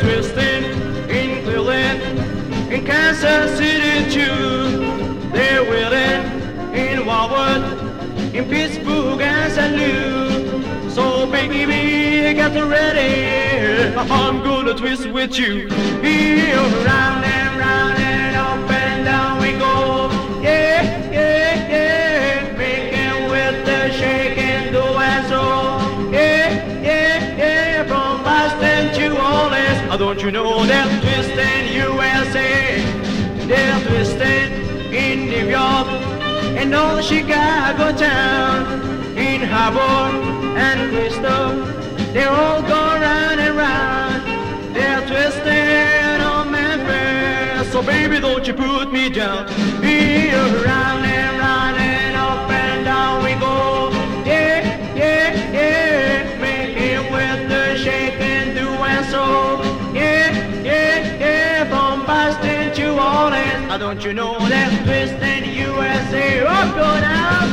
twisting in Cleveland, in Kansas City too. They're willing in Walworth, in Pittsburgh and St. Louis. So baby, get ready, I'm gonna twist with you. Here around don't you know they're twisting USA? They're twisting in New York and all Chicago town, in Harbor and Bristol. They all go round and round. They're twisting on Memphis. So baby, don't you put me down. Here, round and round and up and down we go. Yeah, yeah, yeah. Make it with the shake and do and so. Ah, Don't you know that twisting the USA? Oh, go down.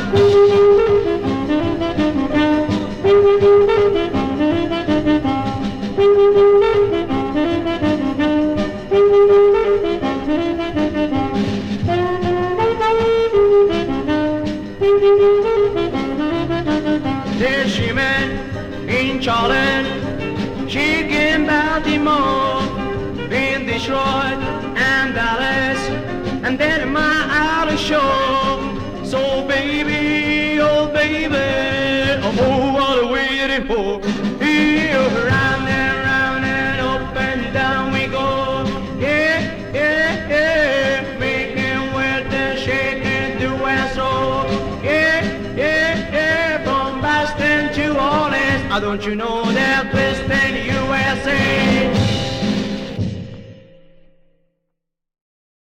There she met in Charlotte, she in Baltimore, and Dallas, and then my outer shore. So baby, oh baby, oh what we waiting for? Round and round and up and down we go. Yeah, yeah, yeah, making shake and do and so. Yeah, yeah, yeah, from Boston to Orleans. Ah, don't you know that twist